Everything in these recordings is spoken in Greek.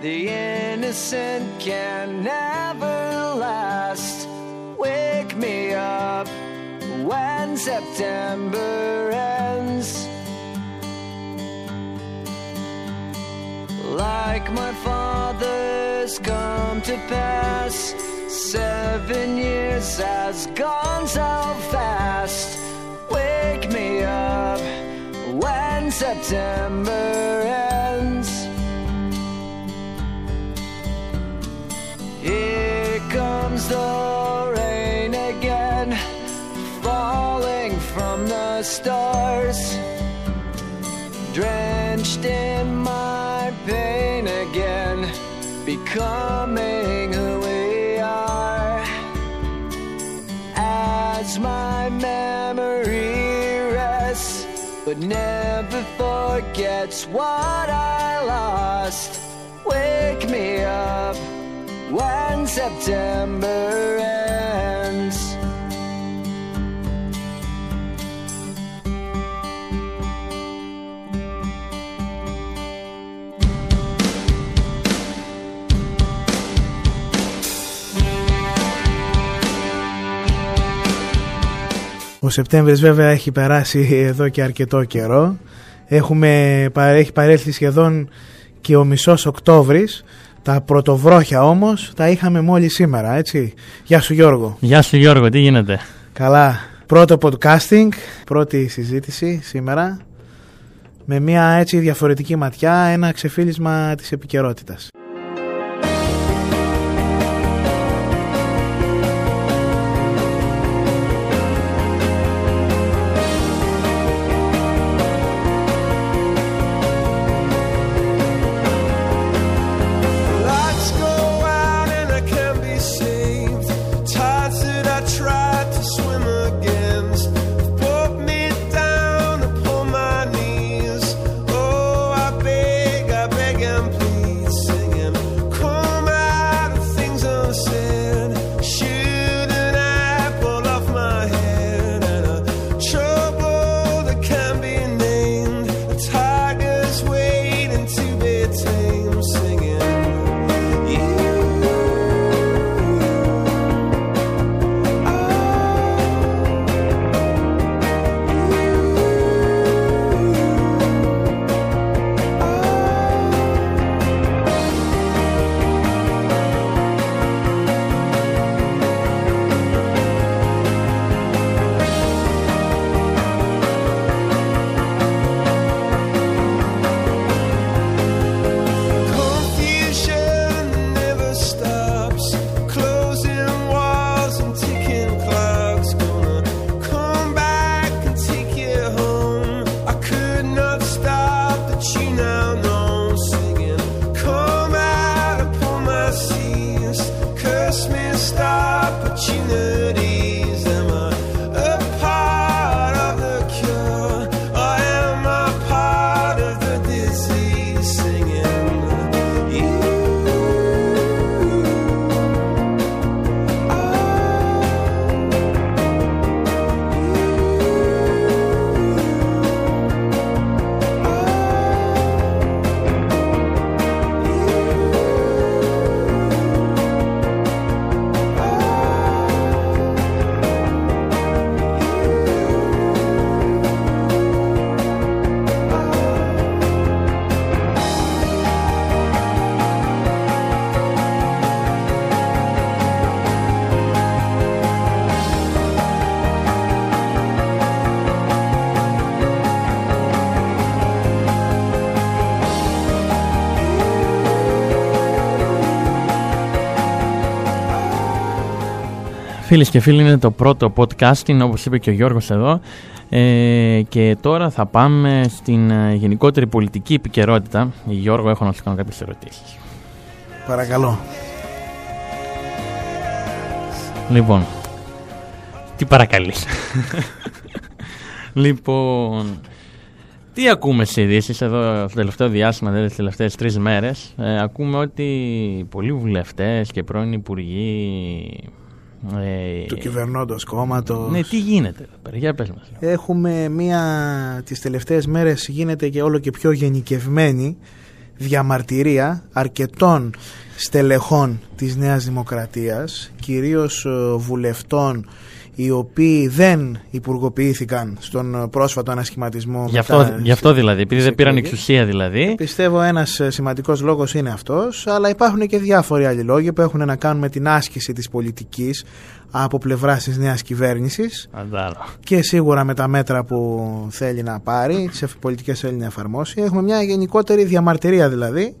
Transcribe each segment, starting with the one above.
The innocent can never last. Wake me up when September ends. Like my father's come to pass, seven years has gone so fast. Wake me up when September forgets what I lost. Wake me up when September ends. Ο Σεπτέμβρης βέβαια έχει περάσει εδώ και αρκετό καιρό. Έχουμε, έχει παρέλθει σχεδόν και ο μισός Οκτώβρης. Τα πρωτοβρόχια όμως τα είχαμε μόλις σήμερα, έτσι. Γεια σου Γιώργο. Γεια σου Γιώργο, τι γίνεται; Καλά. Πρώτο podcasting, πρώτη συζήτηση σήμερα. Με μια έτσι διαφορετική ματιά, ένα ξεφύλισμα της επικαιρότητας. Φίλες και φίλοι, είναι το πρώτο podcasting, όπως είπε και ο Γιώργος εδώ. Ε, και τώρα θα πάμε στην ε, γενικότερη πολιτική επικαιρότητα. Γιώργο, έχω να σου κάνω κάποιες ερωτήσεις. Παρακαλώ. Λοιπόν, τι παρακαλείς; λοιπόν, τι ακούμε σε ειδήσεις εδώ στο τελευταίο διάστημα, δηλαδή τις τελευταίες τρεις μέρες; Ε, ακούμε ότι πολλοί βουλευτές και πρώην υπουργοί... Ε, Του κυβερνώντος κόμματος. Ναι, τι γίνεται εδώ πέρα, για πες μας. Έχουμε μία τις τελευταίες μέρες γίνεται και όλο και πιο γενικευμένη διαμαρτυρία αρκετών στελεχών της Νέας Δημοκρατίας, κυρίως ε, βουλευτών οι οποίοι δεν υπουργοποιήθηκαν στον πρόσφατο ανασχηματισμό. Γι' αυτό, μετά γι αυτό δηλαδή, επειδή δεν πήραν εκλογές. εξουσία δηλαδή. Πιστεύω ένας ε, σημαντικός λόγος είναι αυτός, αλλά υπάρχουν και διάφοροι άλλοι λόγοι που έχουν να κάνουν με την άσκηση της πολιτικής από πλευράς της νέας κυβέρνησης Αντάλλο. και σίγουρα με τα μέτρα που θέλει να πάρει, τις πολιτικές θέλει να εφαρμόσει. Έχουμε μια γενικότερη διαμαρτυρία δηλαδή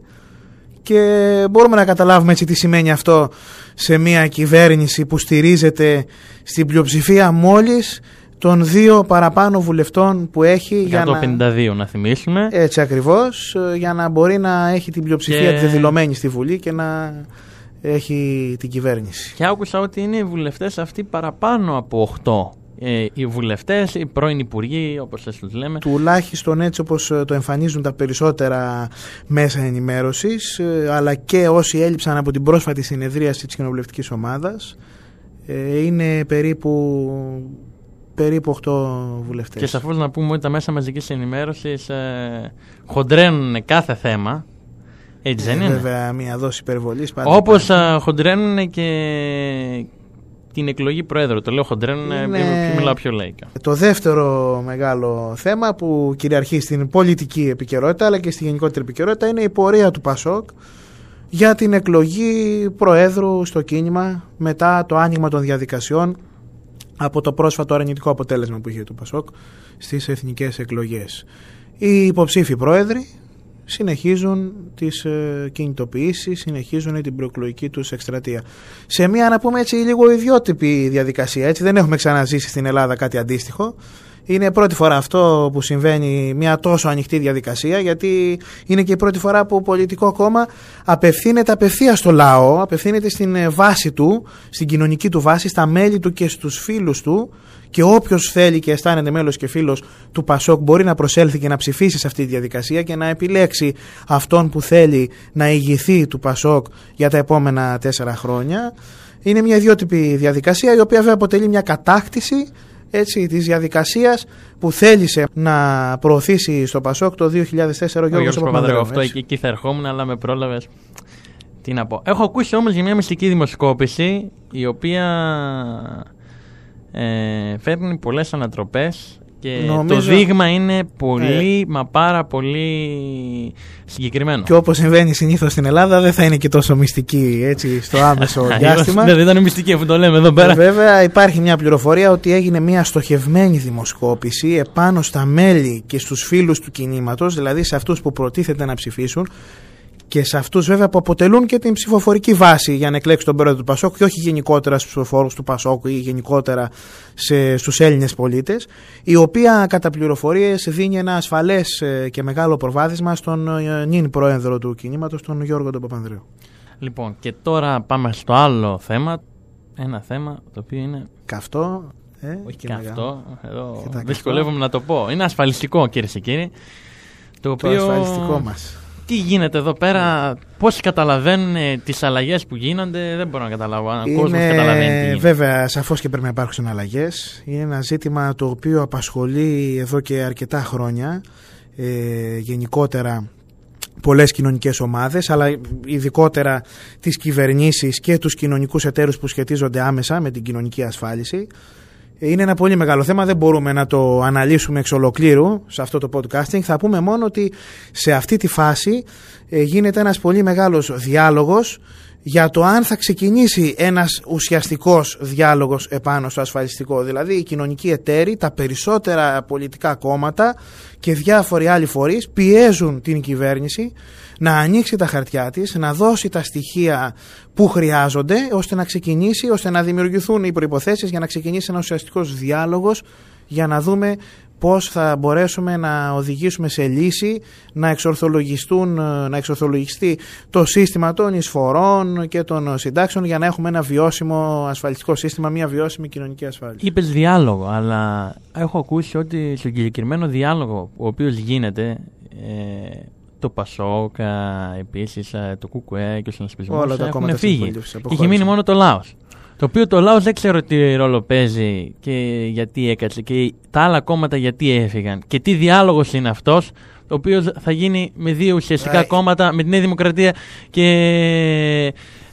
και μπορούμε να καταλάβουμε έτσι τι σημαίνει αυτό σε μια κυβέρνηση που στηρίζεται στην πλειοψηφία μόλις των δύο παραπάνω βουλευτών που έχει για να... 152 να θυμίσουμε. Έτσι ακριβώς, ε, για να μπορεί να έχει την πλειοψηφία Και- τη δηλωμένη στη Βουλή και να έχει την κυβέρνηση. Και άκουσα ότι είναι οι βουλευτές αυτοί παραπάνω από 8. Ε, οι βουλευτές, οι πρώην υπουργοί, όπως σας τους λέμε. Τουλάχιστον έτσι όπως ε, το εμφανίζουν τα περισσότερα μέσα ενημέρωσης, ε, αλλά και όσοι έλειψαν από την πρόσφατη συνεδρίαση της κοινοβουλευτικής ομάδας, ε, είναι περίπου, περίπου 8 βουλευτές. Και σαφώς να πούμε ότι τα μέσα μαζικής ενημέρωσης ε, χοντρένουν κάθε θέμα. Έτσι δεν Ε, είναι; Βέβαια, μια δόση υπερβολής πάντα Όπως υπάρχει. α, χοντρένουν και την εκλογή προέδρου. Το λέω χοντρένουν, Είναι- είναι... μιλάω πιο λαϊκά. Το δεύτερο μεγάλο θέμα που κυριαρχεί στην πολιτική επικαιρότητα αλλά και στη γενικότερη επικαιρότητα είναι η πορεία του Πασόκ για την εκλογή Προέδρου στο κίνημα μετά το άνοιγμα των διαδικασιών από το πρόσφατο αρνητικό αποτέλεσμα που είχε το Πασόκ στις εθνικές εκλογές. Οι υποψήφοι πρόεδροι συνεχίζουν τις ε, κινητοποιήσεις, συνεχίζουν την προεκλογική τους εκστρατεία. Σε μια να πούμε έτσι λίγο ιδιότυπη διαδικασία, έτσι δεν έχουμε ξαναζήσει στην Ελλάδα κάτι αντίστοιχο. Είναι πρώτη φορά αυτό που συμβαίνει μια τόσο ανοιχτή διαδικασία γιατί είναι και η πρώτη φορά που ο πολιτικό κόμμα απευθύνεται απευθείας στο λαό, απευθύνεται στην ε, βάση του, στην κοινωνική του βάση, στα μέλη του και στους φίλους του και όποιος θέλει και αισθάνεται μέλος και φίλος του Πασόκ μπορεί να προσέλθει και να ψηφίσει σε αυτή τη διαδικασία και να επιλέξει αυτόν που θέλει να ηγηθεί του Πασόκ για τα επόμενα τέσσερα χρόνια. Είναι μια ιδιότυπη διαδικασία η οποία βέβαια αποτελεί μια κατάκτηση έτσι, της διαδικασίας που θέλησε να προωθήσει στο Πασόκ το 2004 ο Ο Γιώργος Γιώργος Παπανδρέου. Παπανδρέου, αυτό έτσι. εκεί, εκεί θα ερχόμουν, αλλά με πρόλαβες. Τι να πω. Έχω ακούσει όμως για μια μυστική δημοσκόπηση η οποία ε, φέρνει πολλές ανατροπές και το Νομίζω- δείγμα είναι πολύ, μα πάρα πολύ συγκεκριμένο. Και όπως συμβαίνει συνήθως στην Ελλάδα δεν θα είναι και τόσο μυστική έτσι, στο άμεσο διάστημα. Ναι, δεν ήταν μυστική αφού το λέμε εδώ πέρα. Ε, Βέβαια υπάρχει μια πληροφορία ότι έγινε μια στοχευμένη δημοσκόπηση επάνω στα μέλη και στους φίλους του κινήματος, δηλαδή σε αυτούς που προτίθεται να ψηφίσουν και σε αυτούς βέβαια που αποτελούν και την ψηφοφορική βάση για να εκλέξουν τον πρόεδρο του Πασόκ και όχι γενικότερα στους ψηφοφόρους του Πασόκ ή γενικότερα σε, στους Έλληνες πολίτες η οποία κατά πληροφορίες δίνει ένα ασφαλές ε, και μεγάλο προβάδισμα στον ε, νυν πρόεδρο του κινήματος τον Γιώργο τον Παπανδρέου. Λοιπόν, και τώρα πάμε στο άλλο θέμα. Ένα θέμα το οποίο είναι. Καυτό ε, Όχι και και μεγάλο. αυτό. Εδώ Και τα δυσκολεύομαι να το πω. Είναι ασφαλιστικό, κυρίε και κύριοι. Το, Το οποίο... ασφαλιστικό μας. Τι γίνεται εδώ πέρα, πώς καταλαβαίνουν ε, τις αλλαγές που γίνονται, δεν μπορώ να καταλάβω αν ο κόσμος καταλαβαίνει τι γίνεται. βέβαια, σαφώς και πρέπει να υπάρξουν αλλαγές. Είναι ένα ζήτημα το οποίο απασχολεί εδώ και αρκετά χρόνια. Ε, γενικότερα πολλές κοινωνικές ομάδες αλλά ειδικότερα τις κυβερνήσεις και τους κοινωνικούς εταίρους που σχετίζονται άμεσα με την κοινωνική ασφάλιση είναι ένα πολύ μεγάλο θέμα, δεν μπορούμε να το αναλύσουμε εξ ολοκλήρου σε αυτό το podcasting. Θα πούμε μόνο ότι σε αυτή τη φάση ε, γίνεται ένας πολύ μεγάλος διάλογος για το αν θα ξεκινήσει ένας ουσιαστικός διάλογος επάνω στο ασφαλιστικό. Δηλαδή οι κοινωνικοί εταίροι, τα περισσότερα πολιτικά κόμματα και διάφοροι άλλοι φορείς πιέζουν την κυβέρνηση να ανοίξει τα χαρτιά της, να δώσει τα στοιχεία που χρειάζονται ώστε να ξεκινήσει, ώστε να δημιουργηθούν οι προϋποθέσεις για να ξεκινήσει ένας ουσιαστικός διάλογος για να δούμε πώς θα μπορέσουμε να οδηγήσουμε σε λύση να, εξορθολογιστούν, να εξορθολογιστεί το σύστημα των εισφορών και των συντάξεων για να έχουμε ένα βιώσιμο ασφαλιστικό σύστημα, μια βιώσιμη κοινωνική ασφάλεια. Είπες διάλογο, αλλά έχω ακούσει ότι στο συγκεκριμένο διάλογο ο οποίος γίνεται ε, το Πασόκ, επίσης το ΚΚΕ και ο συνασπισμός Όλα τα έχουν κόμματα φύγει. της Και έχει αποχώρησαν. μείνει μόνο το λαό. Το οποίο το λαό δεν ξέρω τι ρόλο παίζει και γιατί έκατσε και τα άλλα κόμματα γιατί έφυγαν. Και τι διάλογος είναι αυτός, το οποίο θα γίνει με δύο ουσιαστικά Ε, κόμματα, με τη Νέα Δημοκρατία και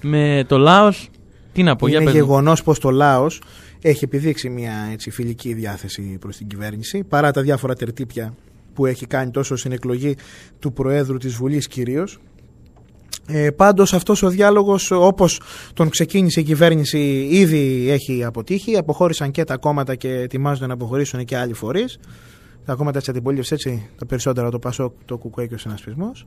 με το λαό. Τι να πω, για Είναι πες μου. γεγονός πως το λαό έχει επιδείξει μια έτσι, φιλική διάθεση προς την κυβέρνηση παρά τα διάφορα τερτύπια που έχει κάνει τόσο στην εκλογή του Προέδρου της Βουλής κυρίως. Ε, πάντως αυτός ο διάλογος όπως τον ξεκίνησε η κυβέρνηση ήδη έχει αποτύχει. Αποχώρησαν και τα κόμματα και ετοιμάζονται να αποχωρήσουν και άλλοι φορείς. Τα κόμματα της αντιπολίτευσης έτσι τα περισσότερα το ΠΑΣΟΚ, το ΚΚΕ και ο Συνασπισμός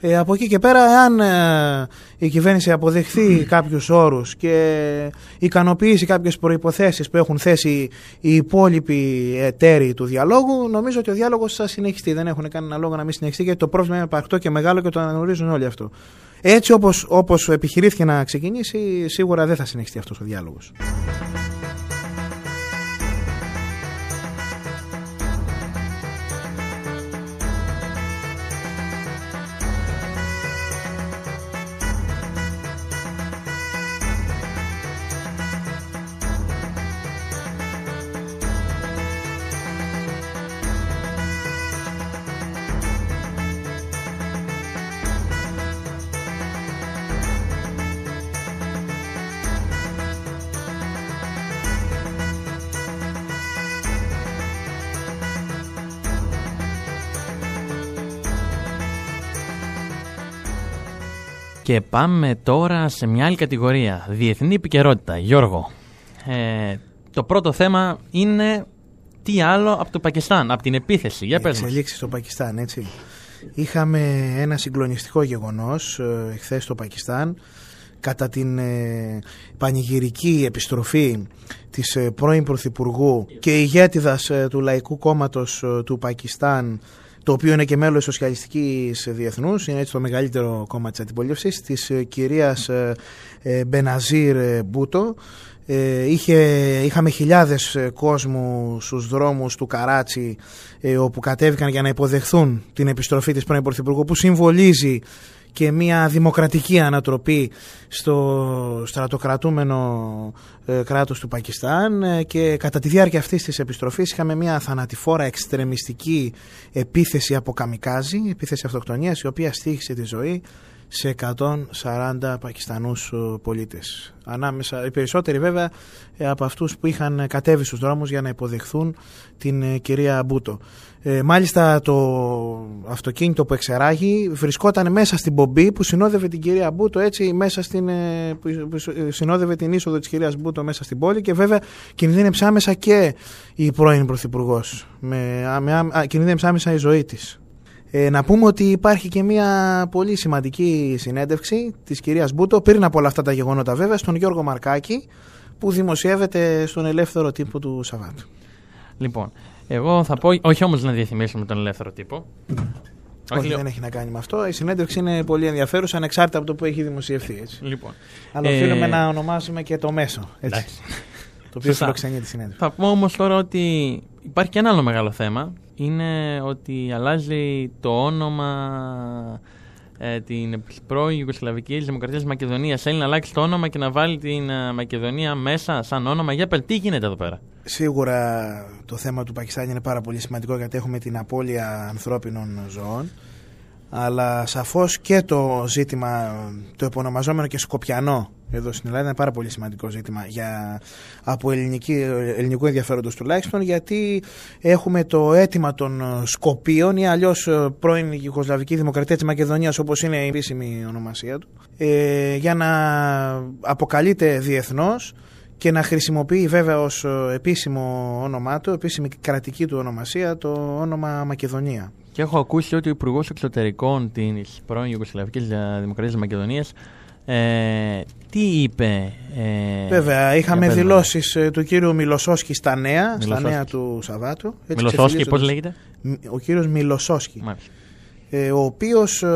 ε, από εκεί και πέρα, εάν ε, η κυβέρνηση αποδεχθεί κάποιους όρους και ικανοποιήσει κάποιες προϋποθέσεις που έχουν θέσει οι υπόλοιποι εταίροι του διαλόγου, νομίζω ότι ο διάλογος θα συνεχιστεί. Δεν έχουν κανένα λόγο να μην συνεχιστεί γιατί το πρόβλημα είναι παρκτό και μεγάλο και το αναγνωρίζουν όλοι αυτό. Έτσι όπως, όπως επιχειρήθηκε να ξεκινήσει, σίγουρα δεν θα συνεχιστεί αυτός ο διάλογος. Και πάμε τώρα σε μια άλλη κατηγορία. Διεθνή επικαιρότητα. Γιώργο, ε, το πρώτο θέμα είναι τι άλλο από το Πακιστάν, από την επίθεση. Για πες μας. Εξελίξεις στο Πακιστάν, έτσι. Είχαμε ένα συγκλονιστικό γεγονός ε, εχθές στο Πακιστάν κατά την ε, πανηγυρική επιστροφή της ε, πρώην Πρωθυπουργού και ηγέτιδας ε, του Λαϊκού Κόμματος ε, του Πακιστάν το οποίο είναι και μέλος της Σοσιαλιστικής Διεθνούς, είναι έτσι το μεγαλύτερο κόμμα της αντιπολίτευσης, της ε, κυρίας ε, ε, Μπεναζίρ ε, Μπούτο. Ε, είχε, είχαμε χιλιάδες ε, κόσμους στους δρόμους του Καράτσι ε, όπου κατέβηκαν για να υποδεχθούν την επιστροφή της πρώην Πρωθυπουργού που συμβολίζει και μια δημοκρατική ανατροπή στο στρατοκρατούμενο ε, κράτος του Πακιστάν ε, και κατά τη διάρκεια αυτής της επιστροφής είχαμε μια θανατηφόρα εξτρεμιστική επίθεση από καμικάζι, επίθεση αυτοκτονίας η οποία στήχησε τη ζωή σε 140 Πακιστανούς ε, πολίτες. Ανάμεσα, οι περισσότεροι βέβαια ε, από αυτούς που είχαν κατέβει στους δρόμους για να υποδεχθούν την ε, κυρία Μπούτο. Ε, μάλιστα το αυτοκίνητο που εξεράγει βρισκόταν μέσα στην πομπή που συνόδευε την κυρία Μπούτο έτσι μέσα στην, ε, που που συνόδευε την είσοδο της κυρίας Μπούτο μέσα στην πόλη και βέβαια κινδύνεψε άμεσα και η πρώην Πρωθυπουργός. Με, με, α, κινδύνεψε άμεσα η ζωή της. Ε, να πούμε ότι υπάρχει και μια πολύ σημαντική συνέντευξη της κυρίας Μπούτο πριν από όλα αυτά τα γεγονότα βέβαια στον Γιώργο Μαρκάκη που δημοσιεύεται στον ελεύθερο τύπο του Σαββάτου. Λοιπόν, εγώ θα πω, όχι όμως να διαφημίσουμε τον ελεύθερο τύπο. Όχι, λέω- δεν έχει να κάνει με αυτό. Η συνέντευξη είναι πολύ ενδιαφέρουσα ανεξάρτητα από το που έχει δημοσιευθεί. Έτσι. Λοιπόν, Αλλά Ε, οφείλουμε να ονομάσουμε και το μέσο. Έτσι, εντάξει. το οποίο Σωστά. φιλοξενεί τη συνέντευξη. Θα πω όμως τώρα ότι υπάρχει και ένα άλλο μεγάλο θέμα. Είναι ότι αλλάζει το όνομα ε, την πρώην Ιουγκοσλαβική Δημοκρατίας της Μακεδονίας. Θέλει να αλλάξει το όνομα και να βάλει την ε, Μακεδονία μέσα σαν όνομα. Για πες, τι γίνεται εδώ πέρα; Σίγουρα το θέμα του Πακιστάν είναι πάρα πολύ σημαντικό γιατί έχουμε την απώλεια ανθρώπινων ζωών αλλά σαφώς και το ζήτημα το επωνομαζόμενο και σκοπιανό εδώ στην Ελλάδα είναι πάρα πολύ σημαντικό ζήτημα για, από ελληνική, ελληνικού ενδιαφέροντος τουλάχιστον γιατί έχουμε το αίτημα των Σκοπίων ή αλλιώς ε, πρώην Ιουγκοσλαβική Δημοκρατία της Μακεδονίας όπως είναι η επίσημη ονομασία του ε, για να αποκαλείται διεθνώς και να χρησιμοποιεί βέβαια ως ε, επίσημο όνομά του, επίσημη κρατική του ονομασία το όνομα Μακεδονία. Και έχω ακούσει ότι ο Υπουργός Εξωτερικών της πρώην Ιουγκοσλαβικής Δημοκρατίας της Μακεδονίας ε, τι είπε. Ε, Βέβαια, είχαμε για πες μας. δηλώσεις ε, του κύριου Μιλοσόσκη στα νέα, στα Μιλοσόσκι. νέα του Σαββάτου. Έτσι Μιλοσόσκι, πώς ξεφυλίζοντας- λέγεται; Μ- Ο κύριος Μιλοσόσκι, Μάλιστα. ε, ο οποίος ε,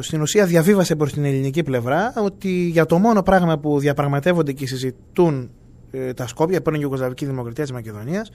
στην ουσία διαβίβασε προς την ελληνική πλευρά ότι για το μόνο πράγμα που διαπραγματεύονται και συζητούν ε, τα Σκόπια, πρώην Ιουγκοσλαβική Δημοκρατία της Μακεδονίας,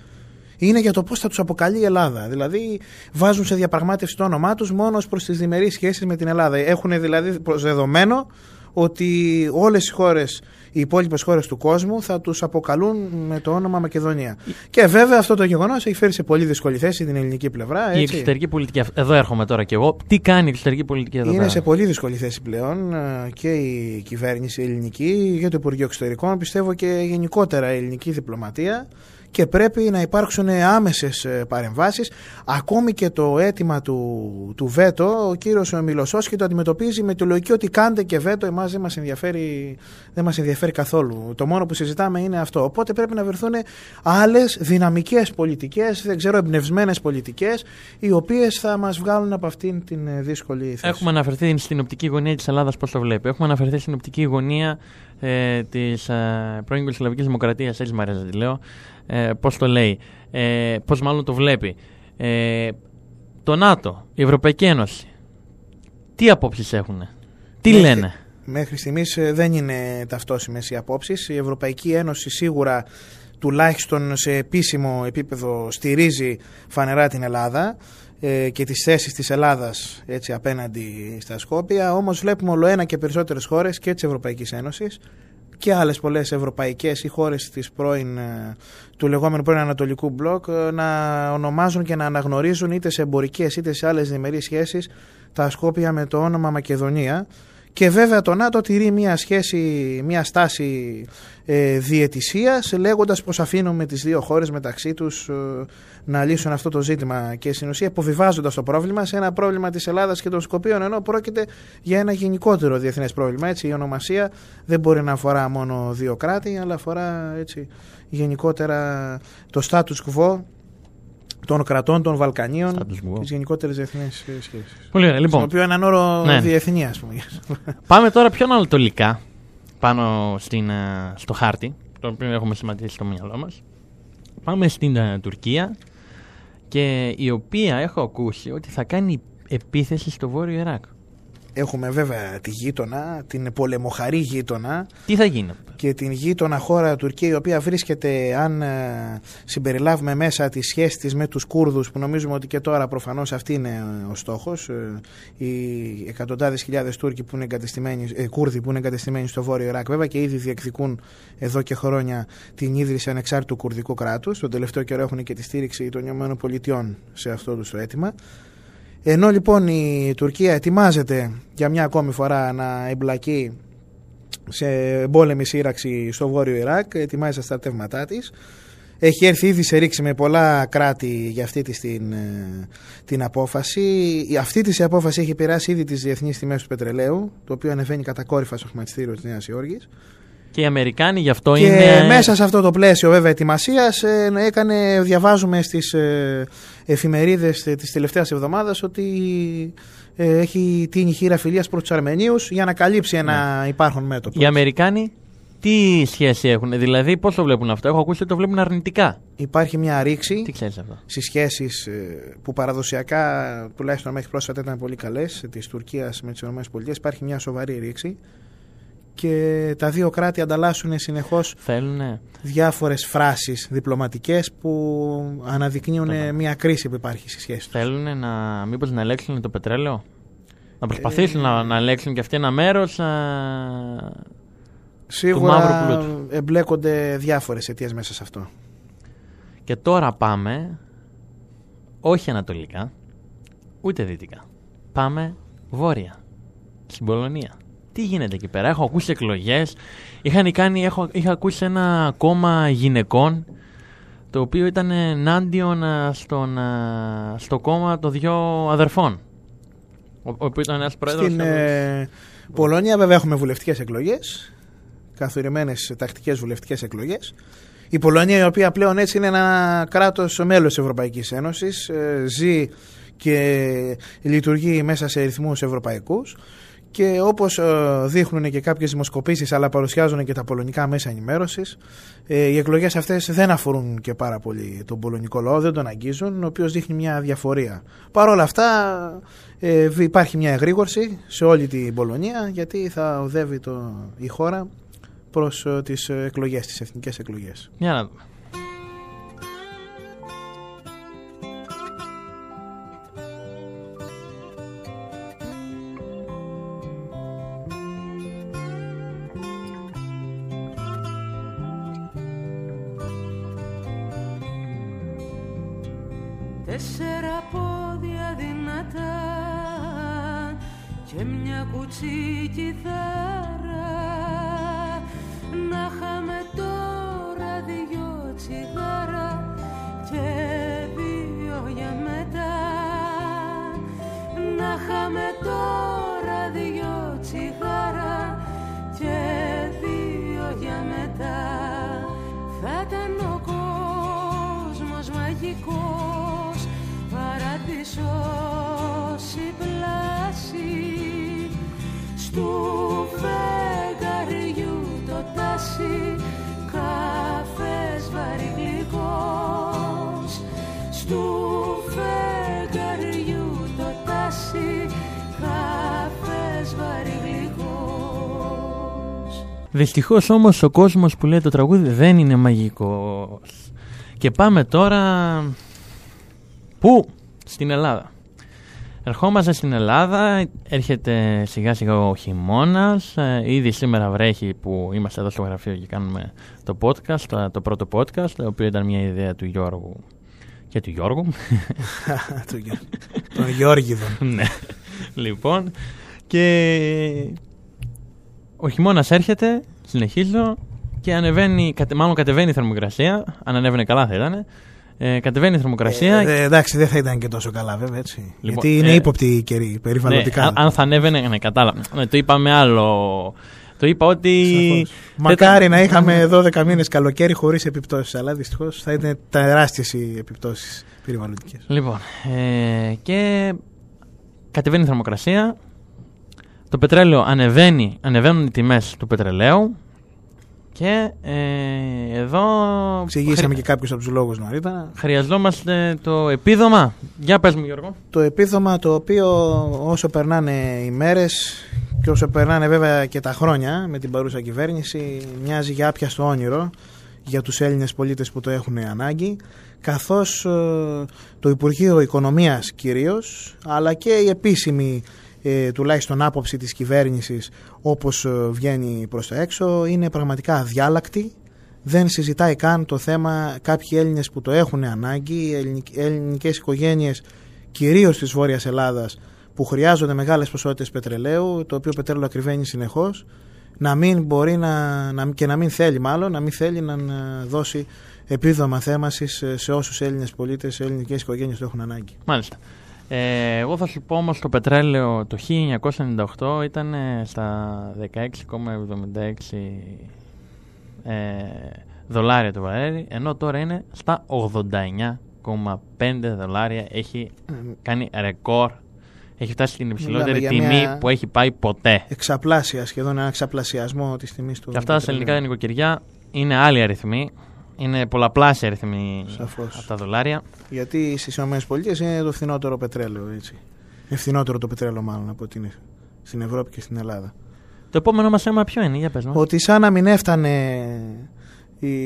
είναι για το πώς θα τους αποκαλεί η Ελλάδα. Δηλαδή βάζουν σε διαπραγμάτευση το όνομά τους μόνος ως προς τις διμερείς σχέσεις με την Ελλάδα. Έχουν δηλαδή προσδεδομένο ότι όλες οι χώρες οι υπόλοιπες χώρες του κόσμου θα τους αποκαλούν με το όνομα Μακεδονία. Και βέβαια αυτό το γεγονός έχει φέρει σε πολύ δύσκολη θέση την ελληνική πλευρά. Έτσι. Η εξωτερική πολιτική. Εδώ έρχομαι τώρα κι εγώ. Τι κάνει η εξωτερική πολιτική εδώ Είναι πέρα; σε πολύ δύσκολη θέση πλέον ε, και η κυβέρνηση ελληνική και το Υπουργείο Εξωτερικών, πιστεύω και γενικότερα η ελληνική διπλωματία και πρέπει να υπάρξουν άμεσες ε, παρεμβάσεις. Ακόμη και το αίτημα του, του βέτο ο κύριος Μιλοσόσκη το αντιμετωπίζει με τη λογική ότι κάντε και βέτο εμάς δεν μας, ενδιαφέρει, δεν μας ενδιαφέρει καθόλου. Το μόνο που συζητάμε είναι αυτό. Οπότε πρέπει να βρεθούν άλλες δυναμικές πολιτικές δεν ξέρω εμπνευσμένες πολιτικές οι οποίες θα μας βγάλουν από αυτήν την ε, δύσκολη θέση. Έχουμε αναφερθεί στην οπτική γωνία της Ελλάδας, πώς το βλέπει. Έχουμε αναφερθεί στην οπτική γωνία ε, της ε, πρώην Ιουγκοσλαβικής Δημοκρατίας, έτσι μου αρέσει να τη λέω. Ε, πώς το λέει, ε, πώς μάλλον το βλέπει. Ε, το ΝΑΤΟ, η Ευρωπαϊκή Ένωση. Τι απόψεις έχουν, τι Μέχρι- λένε; Μέχρι στιγμής ε, δεν είναι ταυτόσιμες οι απόψεις. Η Ευρωπαϊκή Ένωση σίγουρα τουλάχιστον σε επίσημο επίπεδο στηρίζει φανερά την Ελλάδα ε, και τις θέσεις της Ελλάδας έτσι απέναντι στα Σκόπια. Όμως βλέπουμε όλο ένα και περισσότερες χώρες και της Ευρωπαϊκής Ένωσης και άλλες πολλές ευρωπαϊκές ή χώρες της πρώην, ε, του λεγόμενου πρώην Ανατολικού Μπλοκ ε, να ονομάζουν και να αναγνωρίζουν είτε σε εμπορικές είτε σε άλλες διμερείς σχέσεις τα Σκόπια με το όνομα Μακεδονία και βέβαια το ΝΑΤΟ τηρεί μια σχέση, μια στάση ε, διαιτησίας λέγοντας πως αφήνουμε τις δύο χώρες μεταξύ τους ε, να λύσουν αυτό το ζήτημα και στην ουσία υποβιβάζοντας το πρόβλημα σε ένα πρόβλημα της Ελλάδας και των Σκοπίων ενώ πρόκειται για ένα γενικότερο διεθνές πρόβλημα. Έτσι η ονομασία δεν μπορεί να αφορά μόνο δύο κράτη αλλά αφορά έτσι, γενικότερα το status quo των κρατών των Βαλκανίων Status quo. τις γενικότερες διεθνείς σχέσεις. Πολύ ωραία. Στον Λοιπόν, οποίο έναν όρο Ναι. διεθνή ας πούμε. πάμε τώρα πιο ανατολικά πάνω στην, ε, στο χάρτη, το οποίο έχουμε σχηματίσει στο μυαλό μας. Πάμε στην ε, Τουρκία και η οποία έχω ακούσει ότι θα κάνει επίθεση στο βόρειο Ιράκ. Έχουμε βέβαια τη γείτονα, την πολεμοχαρή γείτονα Τι θα γίνει. και την γείτονα χώρα Τουρκία η οποία βρίσκεται αν ε, συμπεριλάβουμε μέσα τη σχέση της με τους Κούρδους που νομίζουμε ότι και τώρα προφανώς αυτή είναι ε, ο στόχος ε, οι εκατοντάδες χιλιάδες Τούρκοι που είναι εγκατεστημένοι, ε, Κούρδοι που είναι εγκατεστημένοι στο Βόρειο Ιράκ βέβαια και ήδη διεκδικούν εδώ και χρόνια την ίδρυση ανεξάρτητου κουρδικού κράτους τον τελευταίο καιρό έχουν και τη στήριξη των ΗΠΑ σε αυτό τους το αίτημα ενώ λοιπόν η Τουρκία ετοιμάζεται για μια ακόμη φορά να εμπλακεί σε εμπόλεμη σύραξη στο βόρειο Ιράκ, ετοιμάζει τα στρατεύματά της. Έχει έρθει ήδη σε ρήξη με πολλά κράτη για αυτή της την, ε, την απόφαση. Η- Αυτή της η απόφαση έχει επηρεάσει ήδη τις διεθνείς τιμές του πετρελαίου, το οποίο ανεβαίνει κατακόρυφα στο χρηματιστήριο της Νέας Υόρκης. Και οι Αμερικάνοι γι' αυτό Και είναι. μέσα σε αυτό το πλαίσιο βέβαια ετοιμασίας ε, έκανε, διαβάζουμε στις ε, εφημερίδες ε, της τελευταίας εβδομάδας ότι ε, έχει τίνει χείρα φιλίας προς τους Αρμενίους για να καλύψει ένα υπάρχον μέτωπο. Οι Αμερικάνοι τι σχέση έχουν, δηλαδή πώ το βλέπουν αυτό; Έχω ακούσει ότι το βλέπουν αρνητικά. Υπάρχει μια ρήξη Τι ξέρεις αυτό; στις σχέσεις ε, που παραδοσιακά τουλάχιστον μέχρι πρόσφατα ήταν πολύ καλές της Τουρκίας με τις ΗΠΑ υπάρχει μια σοβαρή ρήξη και τα δύο κράτη ανταλλάσσουν συνεχώς Θέλουν. διάφορες φράσεις διπλωματικές που αναδεικνύουν Καλά. μια κρίση που υπάρχει στη σχέση τους. Θέλουν να. Μήπως να ελέγξουν το πετρέλαιο; Να προσπαθήσουν να, να ελέγξουν και αυτοί ένα μέρος. μαύρου μαύρου Σίγουρα πλούτου. εμπλέκονται διάφορες αιτίες μέσα σε αυτό. Και τώρα πάμε. Όχι ανατολικά. Ούτε δυτικά. Πάμε βόρεια. Στην Πολωνία. Τι γίνεται εκεί πέρα. Έχω ακούσει εκλογές. Κάνει, έχω, είχα ακούσει ένα κόμμα γυναικών το οποίο ήταν ενάντιον α, στον, α, στο κόμμα των δυο αδερφών. Ο, ο οποίο ήταν ένας πρόεδρος. Στην ε, Πολωνία βέβαια έχουμε βουλευτικές εκλογές, καθορισμένες τακτικές βουλευτικές εκλογές. Η Πολωνία η οποία πλέον έτσι είναι ένα κράτος μέλος της Ευρωπαϊκής Ένωσης, ε, ζει και λειτουργεί μέσα σε ρυθμούς ευρωπαϊκούς και όπως ε, δείχνουν και κάποιες δημοσκοπήσεις αλλά παρουσιάζουν και τα πολωνικά μέσα ενημέρωσης ε, οι εκλογές αυτές δεν αφορούν και πάρα πολύ τον πολωνικό λαό, δεν τον αγγίζουν ο οποίος δείχνει μια διαφορία. Παρ' όλα αυτά ε, υπάρχει μια εγρήγορση σε όλη την Πολωνία γιατί θα οδεύει το, η χώρα προς ε, τις ε, εκλογές, τις εθνικές εκλογές. Για να δούμε. Δυστυχώς όμως ο κόσμος που λέει το τραγούδι δεν είναι μαγικός. Και πάμε τώρα... Πού; Στην Ελλάδα. Ερχόμαστε στην Ελλάδα, έρχεται σιγά σιγά ο χειμώνας. ήδη σήμερα βρέχει που είμαστε εδώ στο γραφείο και κάνουμε το podcast, το, το πρώτο podcast, το οποίο ήταν μια ιδέα του Γιώργου και του Γιώργου. Του Γιώ- Τον Γιώργιδον. ναι. Λοιπόν, και ο χειμώνας έρχεται, συνεχίζω και ανεβαίνει, κατε- μάλλον κατεβαίνει η θερμοκρασία. Αν ανέβαινε καλά θα ήταν. Ε, κατεβαίνει η θερμοκρασία. Ε, εντάξει, δεν θα ήταν και τόσο καλά, βέβαια έτσι. Λοιπόν, Γιατί είναι ε, ύποπτη η καιρή, ναι, περιβαλλοντικά. αν- αν θα ανέβαινε, ναι, κατάλαβα. Ναι, το είπαμε άλλο. Το είπα ότι. Σαφώς. Μακάρι να είχαμε 12 μήνες καλοκαίρι χωρίς επιπτώσεις, αλλά δυστυχώς θα ήταν τεράστιες οι επιπτώσεις περιβαλλοντικές. Λοιπόν, ε, και κατεβαίνει η θερμοκρασία. Το πετρέλαιο ανεβαίνει, ανεβαίνουν οι τιμές του πετρελαίου. Και ε, εδώ Εξηγήσαμε χρει- και κάποιους από τους λόγους νωρίτερα. χρειαζόμαστε το επίδομα. Για πες μου Γιώργο. Το επίδομα το οποίο όσο περνάνε οι μέρες και όσο περνάνε βέβαια και τα χρόνια με την παρούσα κυβέρνηση μοιάζει για άπιαστο όνειρο για τους Έλληνες πολίτες που το έχουν ανάγκη καθώς ε, το Υπουργείο Οικονομίας κυρίως αλλά και η επίσημη ε, τουλάχιστον άποψη της κυβέρνησης όπως ε, βγαίνει προς τα έξω είναι πραγματικά αδιάλακτη δεν συζητάει καν το θέμα κάποιοι Έλληνες που το έχουν ανάγκη, οι ελληνικ- ελληνικές οικογένειες κυρίως της Βόρειας Ελλάδας που χρειάζονται μεγάλες ποσότητες πετρελαίου, το οποίο πετρέλαιο ακριβένει συνεχώς, να μην μπορεί να, να, και να μην θέλει μάλλον, να μην θέλει να, να δώσει επίδομα θέμασης σε- σε όσους Έλληνες πολίτες, σε ελληνικές οικογένειες το έχουν ανάγκη. Μάλιστα. Ε, εγώ θα σου πω όμως το πετρέλαιο το 1998 ήταν ε, στα 16,76 ε, δολάρια το βαρέλι, ενώ τώρα είναι στα 89,5 δολάρια. Έχει κάνει ρεκόρ. Έχει φτάσει στην υψηλότερη για τιμή μια- που έχει πάει ποτέ. Εξαπλάσια σχεδόν, ένα εξαπλασιασμό της τιμής του Και αυτά σε πετρελαίου. ελληνικά νοικοκυριά είναι άλλοι αριθμοί. Είναι πολλαπλάσια αριθμοί Σαφώς. από τα δολάρια. Γιατί στις ΗΠΑ είναι το φθηνότερο πετρέλαιο, έτσι. Είναι φθηνότερο το πετρέλαιο μάλλον από ότι είναι στην Ευρώπη και στην Ελλάδα. Το επόμενο μας θέμα ποιο είναι, για πες μας. ότι σαν να μην έφτανε η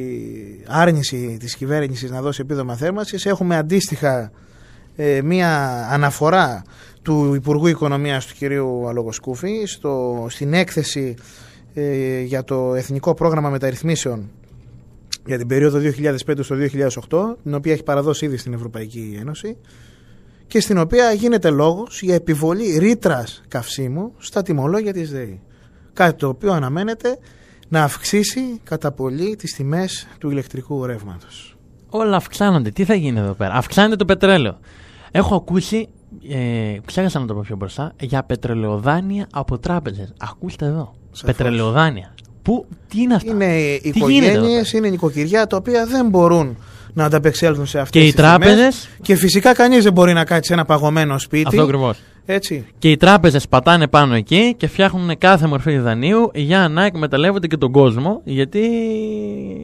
άρνηση της κυβέρνησης να δώσει επίδομα θέρμανσης έχουμε αντίστοιχα ε, μία αναφορά του Υπουργού Οικονομίας του κυρίου Αλογοσκούφη στο, στην έκθεση ε, για το Εθνικό Πρόγραμμα Μεταρρυθμίσεων για την περίοδο 2005 στο 2008 την οποία έχει παραδώσει ήδη στην Ευρωπαϊκή Ένωση και στην οποία γίνεται λόγος για επιβολή ρήτρας καυσίμου στα τιμολόγια της ΔΕΗ. Κάτι το οποίο αναμένεται να αυξήσει κατά πολύ τις τιμές του ηλεκτρικού ρεύματος. Όλα αυξάνονται. Τι θα γίνει εδώ πέρα; Αυξάνεται το πετρέλαιο. Έχω ακούσει, ε, ξέχασα να το πω πιο μπροστά, για πετρελαιοδάνεια από τράπεζες. Ακούστε εδώ. Σαφώς. Πετρελαιοδάνεια. Πού, τι είναι αυτά; Είναι Τι γίνεται εδώ οικογένειες, είναι νοικοκυριά τα οποία δεν μπορούν να ανταπεξέλθουν σε αυτές Και οι τις τιμές. τράπεζες- Και φυσικά κανείς δεν μπορεί να κάτσει σε ένα παγωμένο σπίτι. Αυτό ακριβώς. Έτσι. Και οι τράπεζες πατάνε πάνω εκεί και φτιάχνουν κάθε μορφή δανείου για να εκμεταλλεύονται και τον κόσμο γιατί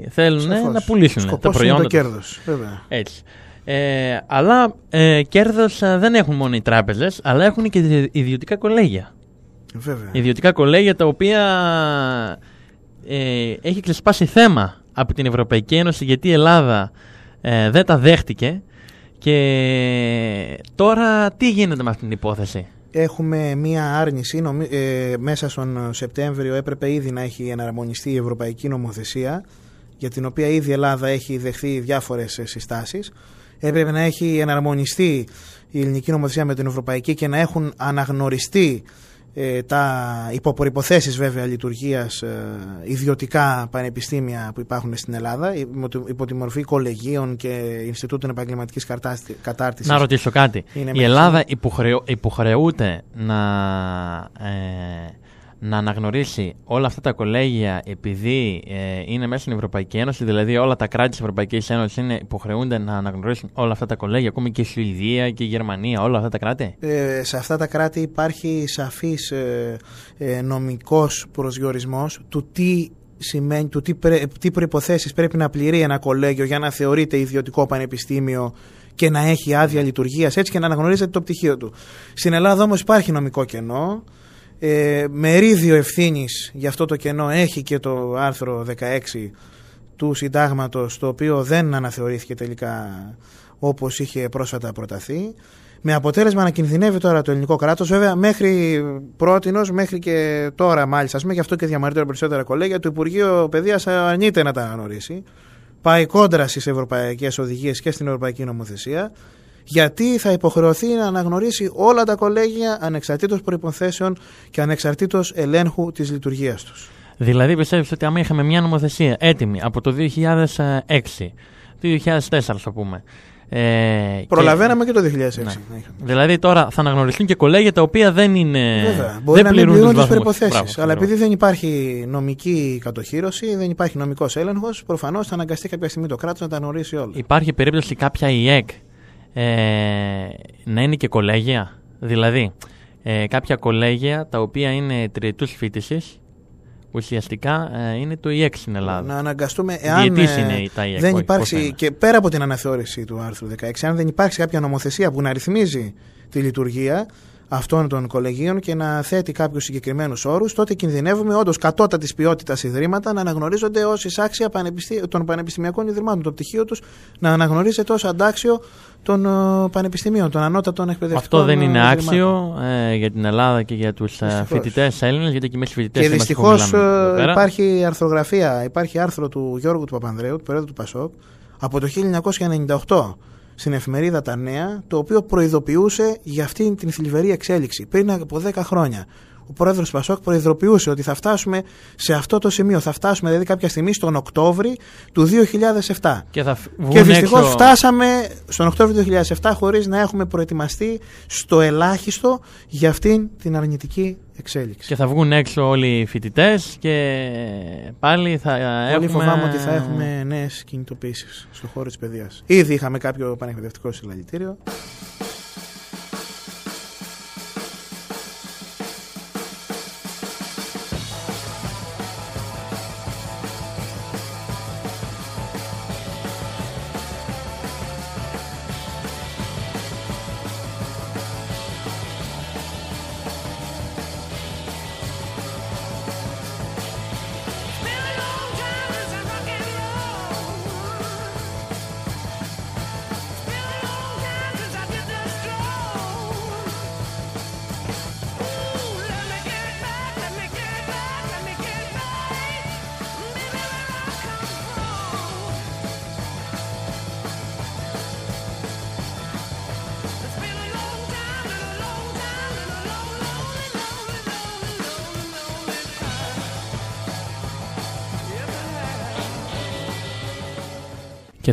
θέλουν Σαφώς. να πουλήσουν τα Σκοπός προϊόντα είναι το τους. κέρδος. Βέβαια. Έτσι. Ε, αλλά ε, κέρδος ε, δεν έχουν μόνο οι τράπεζες αλλά έχουν και οι ιδιωτικά κολέγια. Βέβαια. Ιδιωτικά κολέγια τα οποία ε, έχει ξεσπάσει θέμα από την Ευρωπαϊκή Ένωση γιατί η Ελλάδα ε, δεν τα δέχτηκε και τώρα τι γίνεται με αυτήν την υπόθεση; Έχουμε μία άρνηση. νομι- ε, μέσα στον Σεπτέμβριο έπρεπε ήδη να έχει εναρμονιστεί η Ευρωπαϊκή Νομοθεσία για την οποία ήδη η Ελλάδα έχει δεχθεί διάφορες ε, συστάσεις. έπρεπε να έχει εναρμονιστεί η ελληνική νομοθεσία με την ευρωπαϊκή και να έχουν αναγνωριστεί ε, τα υποπροϋποθέσεις βέβαια λειτουργίας ε, ιδιωτικά πανεπιστήμια που υπάρχουν στην Ελλάδα υπό τη- υπό τη μορφή κολεγίων και Ινστιτούτων Επαγγελματικής Κατάρτισης. κατάρτισης. Να ρωτήσω κάτι. Είναι Η μέσα. Ελλάδα υποχρεω- υποχρεούται να, ε, να αναγνωρίσει όλα αυτά τα κολέγια επειδή ε, είναι μέσα στην Ευρωπαϊκή Ένωση, δηλαδή όλα τα κράτη της Ευρωπαϊκής Ένωσης είναι, υποχρεούνται να αναγνωρίσουν όλα αυτά τα κολέγια, ακόμη και η Σουηδία και η Γερμανία, όλα αυτά τα κράτη; Ε, σε αυτά τα κράτη υπάρχει σαφής ε, ε, νομικός προσδιορισμός του τι σημαίνει, του τι, πρέ, τι προϋποθέσεις πρέπει να πληρεί ένα κολέγιο για να θεωρείται ιδιωτικό πανεπιστήμιο και να έχει άδεια λειτουργίας έτσι και να αναγνωρίζεται το πτυχίο του. Στην Ελλάδα όμως υπάρχει νομικό κενό. Ε, μερίδιο ευθύνης για αυτό το κενό έχει και το άρθρο 16 του συντάγματος το οποίο δεν αναθεωρήθηκε τελικά όπως είχε πρόσφατα προταθεί. Με αποτέλεσμα να κινδυνεύει τώρα το ελληνικό κράτος βέβαια μέχρι πρότινος, μέχρι και τώρα μάλιστα ας πούμε, γι' αυτό και διαμαρτύρω περισσότερα κολέγια το Υπουργείο Παιδείας αρνείται να τα αναγνωρίσει. Πάει κόντρα στις ευρωπαϊκές οδηγίες και στην ευρωπαϊκή νομοθεσία γιατί θα υποχρεωθεί να αναγνωρίσει όλα τα κολέγια ανεξαρτήτως προϋποθέσεων και ανεξαρτήτως ελέγχου της λειτουργίας τους. Δηλαδή πιστεύεις ότι άμα είχαμε μια νομοθεσία έτοιμη από το 2006, το 2004 ας το πούμε. Ε, Προλαβαίναμε και το 2006. Ναι. να είχαμε. Δηλαδή τώρα θα αναγνωριστούν και κολέγια τα οποία δεν είναι. Βέβαια, μπορεί δεν να μην πληρούν πληρούν τους τις βαθμούς. προποθέσει. Μπράβο, Αλλά μπράβο. επειδή δεν υπάρχει νομική κατοχήρωση, δεν υπάρχει νομικός έλεγχος, προφανώς θα αναγκαστεί κάποια στιγμή το κράτος να τα γνωρίσει όλα. Υπάρχει περίπτωση κάποια ΙΕΚ ε, να είναι και κολέγια. Δηλαδή, ε, κάποια κολέγια τα οποία είναι τριετούς φοιτησης ουσιαστικά ε, είναι το ΙΕΚ στην Ελλάδα. Να αναγκαστούμε, εάν Διετής ε, είναι η ΤΑΙΕΚ, δεν όχι, πώς υπάρξει, είναι. και πέρα από την αναθεώρηση του άρθρου 16, αν δεν υπάρξει κάποια νομοθεσία που να ρυθμίζει τη λειτουργία αυτών των κολεγίων και να θέτει κάποιους συγκεκριμένους όρους, τότε κινδυνεύουμε όντως κατώτατης ποιότητας ιδρύματα να αναγνωρίζονται ως εισάξια πανεπιστή- των πανεπιστημιακών ιδρυμάτων. Το πτυχίο τους να αναγνωρίζεται ως αντάξιο των ε, πανεπιστημίων, των ανώτατων εκπαιδευτικών Αυτό δεν ε, είναι ιδρυμάτων. άξιο ε, για την Ελλάδα και για τους ε, Δυστυχώς. φοιτητές Έλληνες, γιατί και εμείς φοιτητές Και είμαστε που δυστυχώς μιλάμε εδώ πέρα. υπάρχει αρθρογραφία, υπάρχει άρθρο του Γιώργου του Παπανδρέου, του Περίοδου του Πασόκ, από το 1998 στην εφημερίδα Τα Νέα, το οποίο προειδοποιούσε για αυτήν την θλιβερή εξέλιξη πριν από 10 χρόνια. Ο πρόεδρος Πασόκ προειδοποιούσε ότι θα φτάσουμε σε αυτό το σημείο. Θα φτάσουμε δηλαδή κάποια στιγμή στον Οκτώβρη του 2007. Και θα φ- βγουν Και δυστυχώς έξω- φτάσαμε στον Οκτώβριο του 2007 χωρίς να έχουμε προετοιμαστεί στο ελάχιστο για αυτήν την αρνητική εξέλιξη. Και θα βγουν έξω όλοι οι φοιτητές και πάλι θα Πολύ έχουμε... φοβάμαι ότι θα έχουμε νέες κινητοποιήσεις στον χώρο της παιδείας. Ήδη είχαμε κάποιο πανεκπαιδευτικό συλλαλητήριο.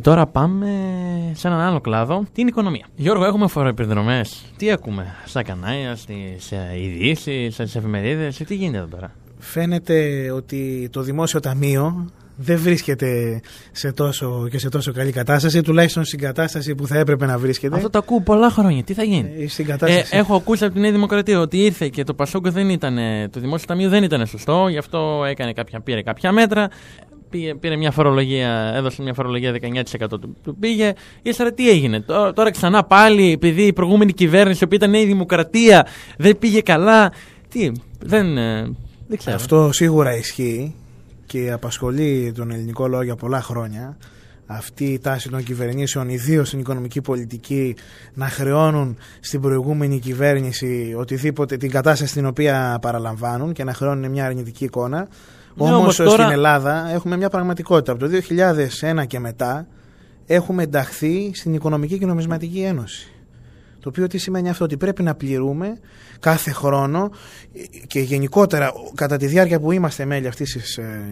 Τώρα πάμε σε έναν άλλο κλάδο, την οικονομία. Γιώργο, έχουμε φοροεπιδρομές. Τι ακούμε στα κανάλιας, στις ε, ειδήσεις, στις εφημερίδες, τι γίνεται εδώ πέρα; Φαίνεται ότι το δημόσιο ταμείο δεν βρίσκεται σε τόσο και σε τόσο καλή κατάσταση, τουλάχιστον στην κατάσταση που θα έπρεπε να βρίσκεται. Αυτό το ακούω πολλά χρόνια. Τι θα γίνει; Ε, Στην Ε, κατάσταση. έχω ακούσει από τη Νέα Δημοκρατία ότι ήρθε και το Πασόκ δεν ήταν, το Δημόσιο Ταμείο δεν ήταν σωστό, γι' αυτό έκανε κάποια, πήρε κάποια μέτρα. Πήγε, πήρε μια φορολογία, έδωσε μια φορολογία 19% του, του πήγε. Ύστερα τι έγινε; Τώρα, τώρα ξανά πάλι, επειδή η προηγούμενη κυβέρνηση, που ήταν Νέα Δημοκρατία, δεν πήγε καλά. Τι, δεν, ε, δεν ξέρω. Αυτό σίγουρα ισχύει και απασχολεί τον ελληνικό λαό για πολλά χρόνια. Αυτή η τάση των κυβερνήσεων, ιδίως στην οικονομική πολιτική, να χρεώνουν στην προηγούμενη κυβέρνηση οτιδήποτε, την κατάσταση στην οποία παραλαμβάνουν και να χρεώνουν μια αρνητική εικόνα. Ναι, Όμως όμως τώρα- στην Ελλάδα έχουμε μια πραγματικότητα. Από το 2001 και μετά έχουμε ενταχθεί στην Οικονομική και Νομισματική Ένωση. Το οποίο τι σημαίνει αυτό, ότι πρέπει να πληρούμε κάθε χρόνο και γενικότερα κατά τη διάρκεια που είμαστε μέλη αυτής της ε,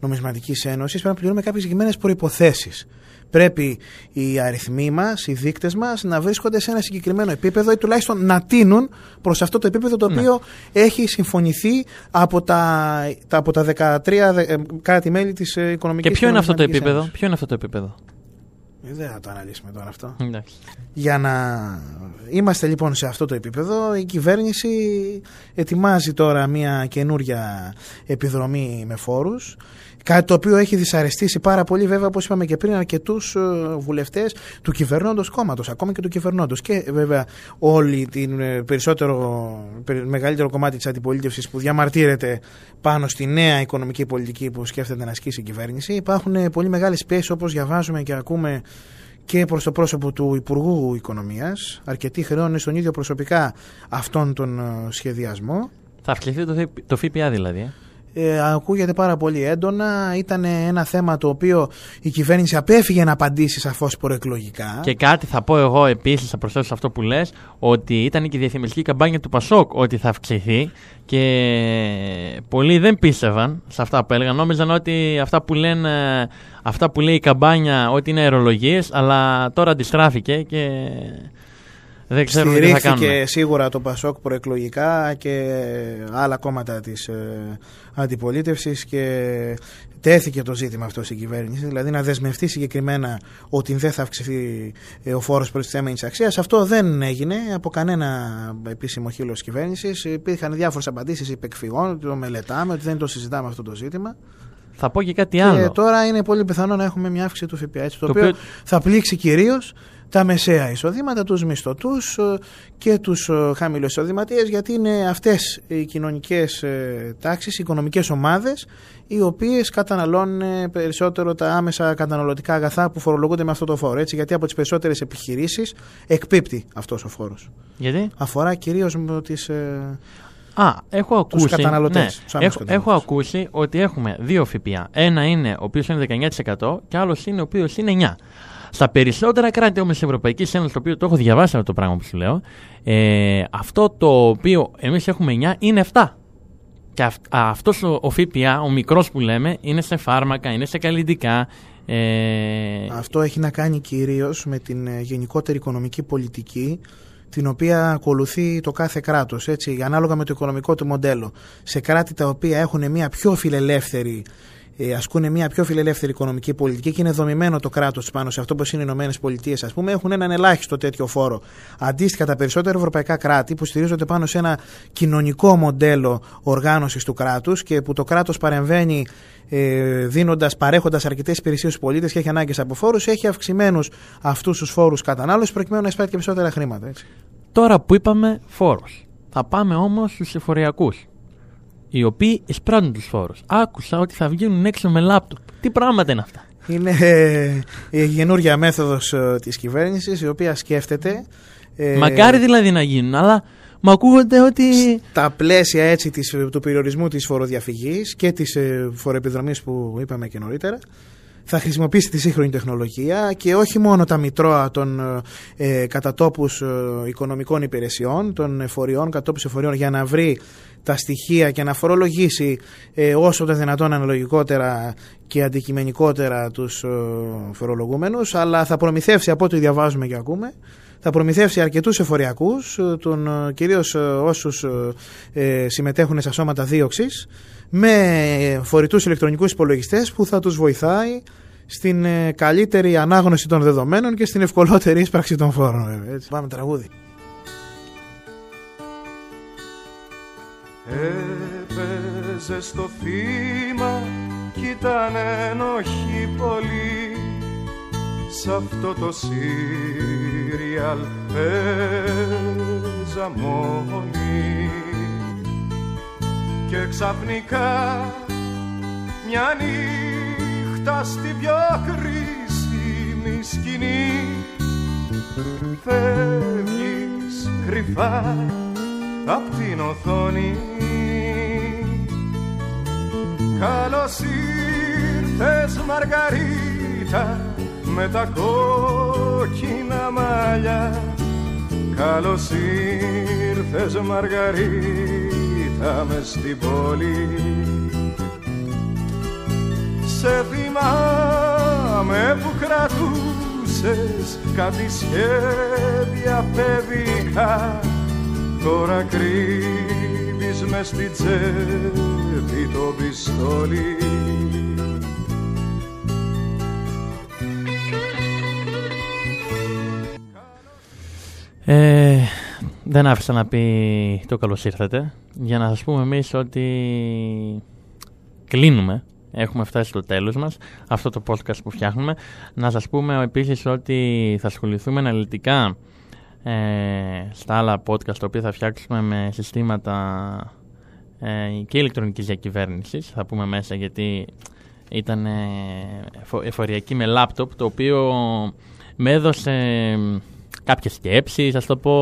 νομισματικής ένωσης πρέπει να πληρούμε κάποιες συγκεκριμένες προϋποθέσεις. Πρέπει οι αριθμοί μας, οι δείκτες μας να βρίσκονται σε ένα συγκεκριμένο επίπεδο ή τουλάχιστον να τίνουν προς αυτό το επίπεδο το Ναι. οποίο έχει συμφωνηθεί από τα, τα, από τα 13 δε- ε, κράτη-μέλη της ε, Οικονομικής Και ποιο είναι αυτό το Νομισματικής επίπεδο; Ένωσης. Ποιο είναι αυτό το επίπεδο; Ε, Δεν θα το αναλύσουμε τώρα αυτό. Εντάξει. Για να είμαστε λοιπόν σε αυτό το επίπεδο, η κυβέρνηση ετοιμάζει τώρα μια καινούρια επιδρομή με φόρους. Κάτι το οποίο έχει δυσαρεστήσει πάρα πολύ, βέβαια, όπως είπαμε και πριν, αρκετούς βουλευτές του κυβερνώντος κόμματος, ακόμα και του κυβερνώντος. Και βέβαια, όλη την ε, περισσότερο, περι- μεγαλύτερο κομμάτι της αντιπολίτευσης που διαμαρτύρεται πάνω στη νέα οικονομική πολιτική που σκέφτεται να ασκήσει η κυβέρνηση. Υπάρχουν ε, πολύ μεγάλες πιέσεις, όπως διαβάζουμε και ακούμε και προς το πρόσωπο του Υπουργού Οικονομίας. Αρκετοί χρεώνουν στον ίδιο προσωπικά αυτόν τον ε, σχεδιασμό. Θα αυξηθεί το, ΦΠ το ΦΠΑ δηλαδή. Ε. Ε, ακούγεται πάρα πολύ έντονα. Ήταν ένα θέμα το οποίο η κυβέρνηση απέφυγε να απαντήσει σαφώς προεκλογικά. Και κάτι θα πω εγώ επίσης, θα προσθέσω σε αυτό που λες, ότι ήταν και η διαφημιστική καμπάνια του Πασόκ ότι θα αυξηθεί και πολλοί δεν πίστευαν σε αυτά που έλεγαν. Νόμιζαν ότι αυτά που, λένε, αυτά που λέει η καμπάνια ότι είναι αερολογίες, αλλά τώρα αντιστράφηκε και δεν ξέρουμε τι θα Στηρίχθηκε κάνουμε. σίγουρα το Πασόκ προεκλογικά και άλλα κόμματα της ε, αντιπολίτευσης και τέθηκε το ζήτημα αυτό στην κυβέρνηση, δηλαδή να δεσμευτεί συγκεκριμένα ότι δεν θα αυξηθεί ε, ο φόρος προστιθέμενης αξίας. Αυτό δεν έγινε από κανένα επίσημο χείλος της κυβέρνησης. Υπήρχαν διάφορες απαντήσεις υπεκφυγών, ότι το μελετάμε, ότι δεν το συζητάμε αυτό το ζήτημα. Θα πω και κάτι άλλο. Και τώρα είναι πολύ πιθανό να έχουμε μια αύξηση του ΦΠΑ, έτσι, το, Το οποίο οποίο- θα πλήξει κυρίως τα μεσαία εισοδήματα, τους μισθωτούς ε, και τους ε, χαμηλοεισοδηματίες γιατί είναι αυτές οι κοινωνικές ε, τάξεις, οι οικονομικές ομάδες οι οποίες καταναλώνουν ε, περισσότερο τα άμεσα καταναλωτικά αγαθά που φορολογούνται με αυτό το φόρο. Έτσι, γιατί από τις περισσότερες επιχειρήσεις εκπίπτει αυτός ο φόρος. Γιατί; Αφορά κυρίως με τις... ε, Α, έχω ακούσει. καταναλωτές, ναι, τους άμεσους έχω, καταναλωτές. έχω ακούσει ότι έχουμε δύο ΦΠΑ. Ένα είναι ο οποίος είναι 19% και άλλος είναι ο οποίος είναι 9%. Στα περισσότερα κράτη όμως της Ευρωπαϊκής Ένωσης, το οποίο το έχω διαβάσει αυτό το πράγμα που σου λέω, ε, αυτό το οποίο εμείς έχουμε 9 είναι 7. Και αυ, αυτός ο, ο ΦΠΑ, ο μικρός που λέμε, είναι σε φάρμακα, είναι σε καλλιτικά. Ε, Αυτό έχει να κάνει κυρίως με την ε, γενικότερη οικονομική πολιτική την οποία ακολουθεί το κάθε κράτος, έτσι, ανάλογα με το οικονομικό του μοντέλο. Σε κράτη τα οποία έχουν μια πιο φιλελεύθερη ε, ασκούν μια πιο φιλελεύθερη οικονομική πολιτική και είναι δομημένο το κράτος πάνω σε αυτό που είναι οι Ηνωμένες Πολιτείες, ας πούμε, έχουν έναν ελάχιστο τέτοιο φόρο. Αντίστοιχα, τα περισσότερα ευρωπαϊκά κράτη που στηρίζονται πάνω σε ένα κοινωνικό μοντέλο οργάνωσης του κράτους και που το κράτος παρεμβαίνει ε, δίνοντας, παρέχοντας αρκετές υπηρεσίες στους πολίτες και έχει ανάγκες από φόρους, έχει αυξημένους αυτούς τους φόρους κατανάλωσης προκειμένου να εισπράττει και περισσότερα χρήματα. Έτσι. Τώρα που είπαμε φόρος, θα πάμε όμως στους εφοριακούς, οι οποίοι εισπράττουν τους φόρους. Άκουσα ότι θα βγαίνουν έξω με λάπτοπ. Τι πράγματα είναι αυτά; Είναι ε, η καινούργια μέθοδος ε, της κυβέρνησης η οποία σκέφτεται ε, Μακάρι δηλαδή να γίνουν, αλλά μου ακούγονται ότι... τα πλαίσια έτσι της, του περιορισμού της φοροδιαφυγής και της ε, φοροεπιδρομής που είπαμε και νωρίτερα θα χρησιμοποιήσει τη σύγχρονη τεχνολογία και όχι μόνο τα μητρώα των ε, κατατόπους ε, οικονομικών υπηρεσιών, των εφοριών, κατατόπους εφοριών για να βρει τα στοιχεία και να φορολογήσει ε, όσο το δυνατόν αναλογικότερα και αντικειμενικότερα τους ε, φορολογούμενους αλλά θα προμηθεύσει από ό,τι διαβάζουμε και ακούμε θα προμηθεύσει αρκετούς εφοριακούς, ε, τον, ε, κυρίως ε, όσους ε, ε, συμμετέχουν σε σώματα δίωξης, με φορητούς ηλεκτρονικούς υπολογιστές που θα τους βοηθάει στην ε, καλύτερη ανάγνωση των δεδομένων και στην ευκολότερη ίσπραξη των φόρων. βέβαια, έτσι. Πάμε τραγούδι. Έπαιζε στο θύμα κι ήταν ενοχή πολύ Σ' αυτό το σύριαλ παίζα μόνη Και ξαφνικά μια νύχτα στη πιο κρίσιμη σκηνή Φεύγεις κρυφά απ' την οθόνη. Καλώς ήρθες Μαργαρίτα με τα κόκκινα μάλια Καλώς ήρθες Μαργαρίτα μες στην πόλη. Σε θυμάμαι που κρατούσες κάτι σχέδια παιδικά. Τώρα κρύβεις μες στην τσέπη το πιστόλι Ε, δεν άφησα να πει το καλώς ήρθατε για να σας πούμε εμείς ότι κλείνουμε Έχουμε φτάσει στο τέλος μας αυτό το podcast που φτιάχνουμε. Να σας πούμε επίσης ότι θα ασχοληθούμε αναλυτικά ε, στα άλλα podcast τα οποία θα φτιάξουμε με συστήματα ε, και ηλεκτρονικής διακυβέρνησης. Θα πούμε μέσα γιατί ήταν ε, εφο- εφοριακή με λάπτοπ το οποίο με έδωσε κάποιες σκέψεις, ας το πω...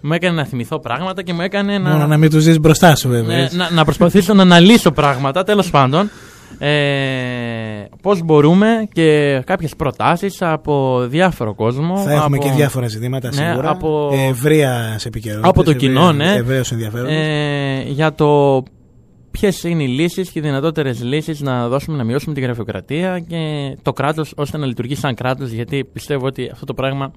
Μου έκανε να θυμηθώ πράγματα και μου έκανε να... Μόνο να μην τους ζεις μπροστά σου βέβαια. Ναι, έτσι. να, να προσπαθήσω να αναλύσω πράγματα, τέλος πάντων. Ε, πώς μπορούμε και κάποιες προτάσεις από διάφορο κόσμο. Θα έχουμε από, και διάφορα ζητήματα Ναι, σίγουρα. από- Ευρεία επικαιρότητα. από το κοινό, ναι. Ευρέως ενδιαφέρον. ε, για το ποιες είναι οι λύσεις και οι δυνατότερες λύσεις να δώσουμε να μειώσουμε την γραφειοκρατία και το κράτος ώστε να λειτουργεί σαν κράτος γιατί πιστεύω ότι αυτό το πράγμα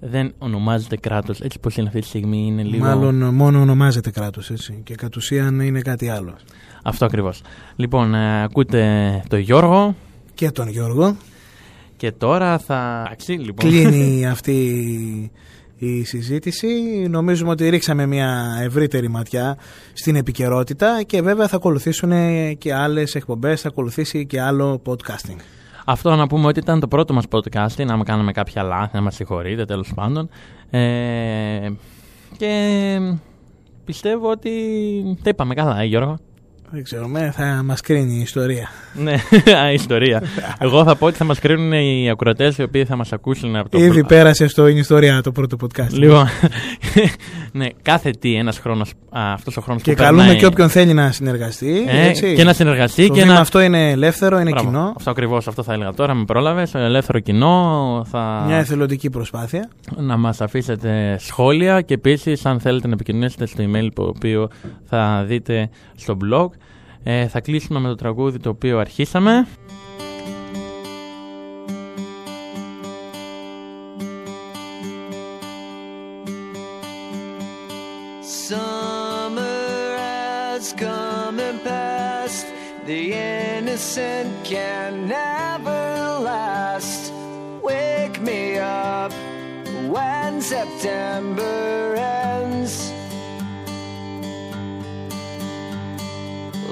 δεν ονομάζεται κράτος έτσι πως είναι αυτή τη στιγμή είναι λίγο... Μάλλον μόνο ονομάζεται κράτος έτσι. Και κατ' ουσίαν είναι κάτι άλλο. Αυτό ακριβώς. Λοιπόν, ε, ακούτε το Γιώργο Και τον Γιώργο. και τώρα θα... Εντάξει, λοιπόν. Κλείνει αυτή η συζήτηση. Νομίζουμε ότι ρίξαμε μια ευρύτερη ματιά στην επικαιρότητα και βέβαια θα ακολουθήσουν και άλλες εκπομπές, θα ακολουθήσει και άλλο podcasting. Αυτό να πούμε ότι ήταν το πρώτο μας podcast, να κάνουμε κάποια λάθη, να μας συγχωρείτε τέλος πάντων. Ε, και πιστεύω ότι τα είπαμε καλά, ε, Γιώργο. Δεν ξέρουμε, θα μας κρίνει η ιστορία. ναι, α, ιστορία. Εγώ θα πω ότι θα μας κρίνουν οι ακροατές οι οποίοι θα μας ακούσουν από το Ήδη πέρασε στο είναι ιστορία το πρώτο podcast. Λοιπόν, ναι, κάθε τι ένας χρόνος, α, αυτός ο χρόνος και που καλούμε περνάει, και όποιον θέλει να συνεργαστεί. ε, έτσι. και να συνεργαστεί το και βήμα να... αυτό είναι ελεύθερο, είναι Μπράβο, κοινό. Αυτό ακριβώς, αυτό θα έλεγα τώρα, με πρόλαβες, ελεύθερο κοινό, θα... Μια εθελοντική προσπάθεια. να μας αφήσετε σχόλια και επίσης αν θέλετε να επικοινωνήσετε στο email το οποίο θα δείτε στο blog ε, θα κλείσουμε με το τραγούδι το οποίο αρχίσαμε Summer has come and passed. The innocent can never last. Wake me up when September ends.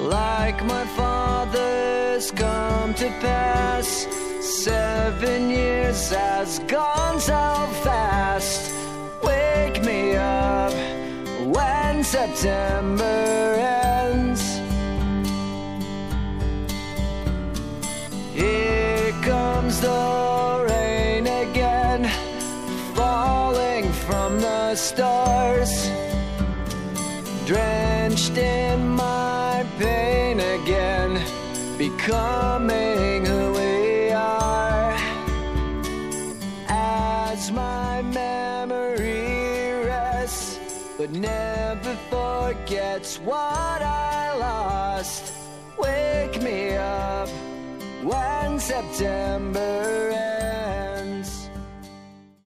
Like my father's come to pass, seven years has gone so fast. Wake me up when September ends. Forgets what I lost. Wake me up when September